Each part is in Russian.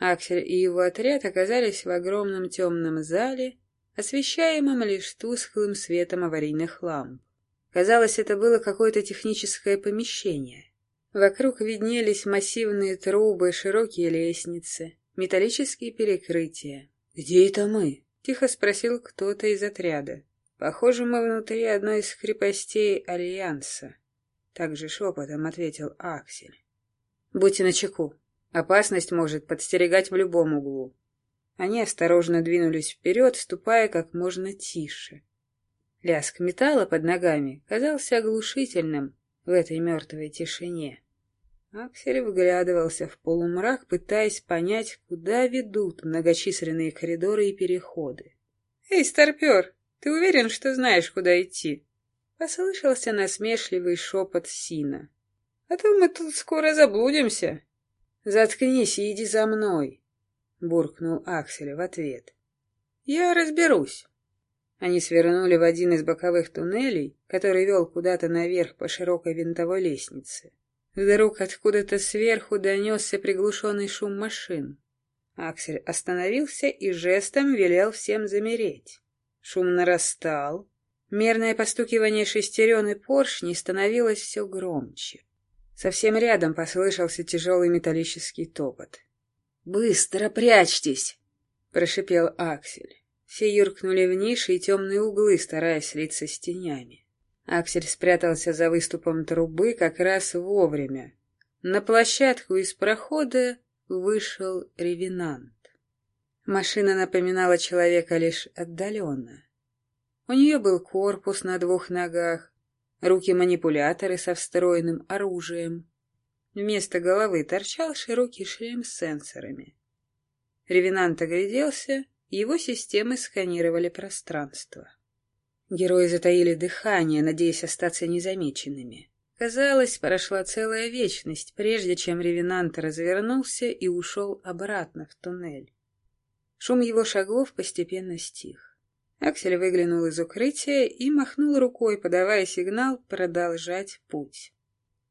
Аксель и его отряд оказались в огромном темном зале, освещаемом лишь тусклым светом аварийных ламп. Казалось, это было какое-то техническое помещение. Вокруг виднелись массивные трубы, широкие лестницы, металлические перекрытия. «Где это мы?» — тихо спросил кто-то из отряда. «Похоже, мы внутри одной из крепостей Альянса», — также шепотом ответил Аксель. «Будьте начеку. Опасность может подстерегать в любом углу». Они осторожно двинулись вперед, ступая как можно тише. Лязг металла под ногами казался оглушительным в этой мертвой тишине. Аксель вглядывался в полумрак, пытаясь понять, куда ведут многочисленные коридоры и переходы. «Эй, старпер, ты уверен, что знаешь, куда идти?» Послышался насмешливый шепот Сина. «А то мы тут скоро заблудимся». «Заткнись и иди за мной», — буркнул Аксель в ответ. «Я разберусь». Они свернули в один из боковых туннелей, который вел куда-то наверх по широкой винтовой лестнице. Вдруг откуда-то сверху донесся приглушенный шум машин. Аксель остановился и жестом велел всем замереть. Шум нарастал. Мерное постукивание шестерен и поршней становилось все громче. Совсем рядом послышался тяжелый металлический топот. «Быстро прячьтесь!» — прошипел Аксель. Все юркнули в ниши и темные углы, стараясь слиться с тенями. Аксель спрятался за выступом трубы как раз вовремя. На площадку из прохода вышел ревенант. Машина напоминала человека лишь отдаленно. У нее был корпус на двух ногах, руки-манипуляторы со встроенным оружием. Вместо головы торчал широкий шлем с сенсорами. Ревенант огляделся его системы сканировали пространство. Герои затаили дыхание, надеясь остаться незамеченными. Казалось, прошла целая вечность, прежде чем ревенант развернулся и ушел обратно в туннель. Шум его шагов постепенно стих. Аксель выглянул из укрытия и махнул рукой, подавая сигнал продолжать путь.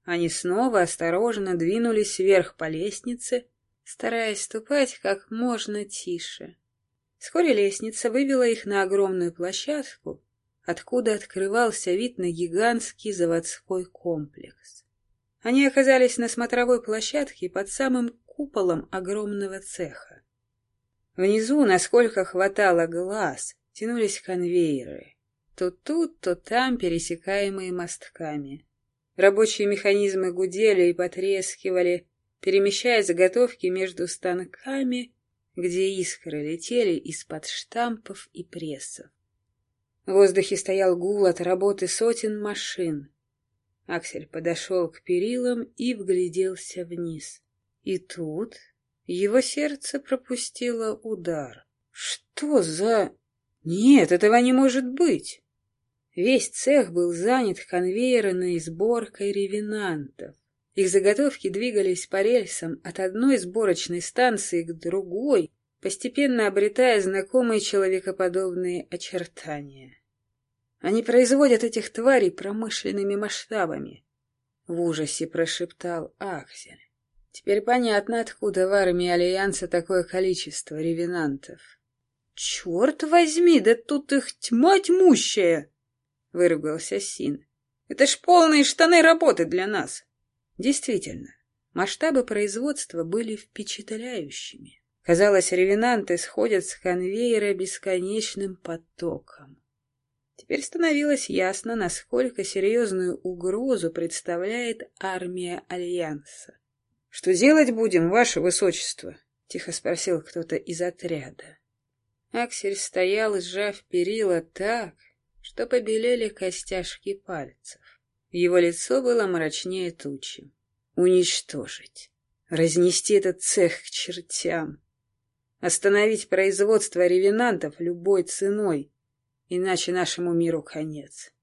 Они снова осторожно двинулись вверх по лестнице, стараясь ступать как можно тише. Вскоре лестница вывела их на огромную площадку, откуда открывался вид на гигантский заводской комплекс. Они оказались на смотровой площадке под самым куполом огромного цеха. Внизу, насколько хватало глаз, тянулись конвейеры, то тут, то там пересекаемые мостками. Рабочие механизмы гудели и потрескивали, перемещая заготовки между станками где искры летели из-под штампов и прессов. В воздухе стоял гул от работы сотен машин. Аксель подошел к перилам и вгляделся вниз. И тут его сердце пропустило удар. Что за... Нет, этого не может быть! Весь цех был занят конвейерной сборкой ревенантов. Их заготовки двигались по рельсам от одной сборочной станции к другой, постепенно обретая знакомые человекоподобные очертания. Они производят этих тварей промышленными масштабами. В ужасе прошептал Аксель. Теперь понятно, откуда в армии Альянса такое количество ревенантов. «Черт возьми, да тут их тьма тьмущая!» — выругался Син. «Это ж полные штаны работы для нас!» Действительно, масштабы производства были впечатляющими. Казалось, ревенанты сходят с конвейера бесконечным потоком. Теперь становилось ясно, насколько серьезную угрозу представляет армия Альянса. — Что делать будем, ваше высочество? — тихо спросил кто-то из отряда. Аксель стоял, сжав перила так, что побелели костяшки пальцев. Его лицо было мрачнее тучи. Уничтожить. Разнести этот цех к чертям. Остановить производство ревенантов любой ценой, иначе нашему миру конец.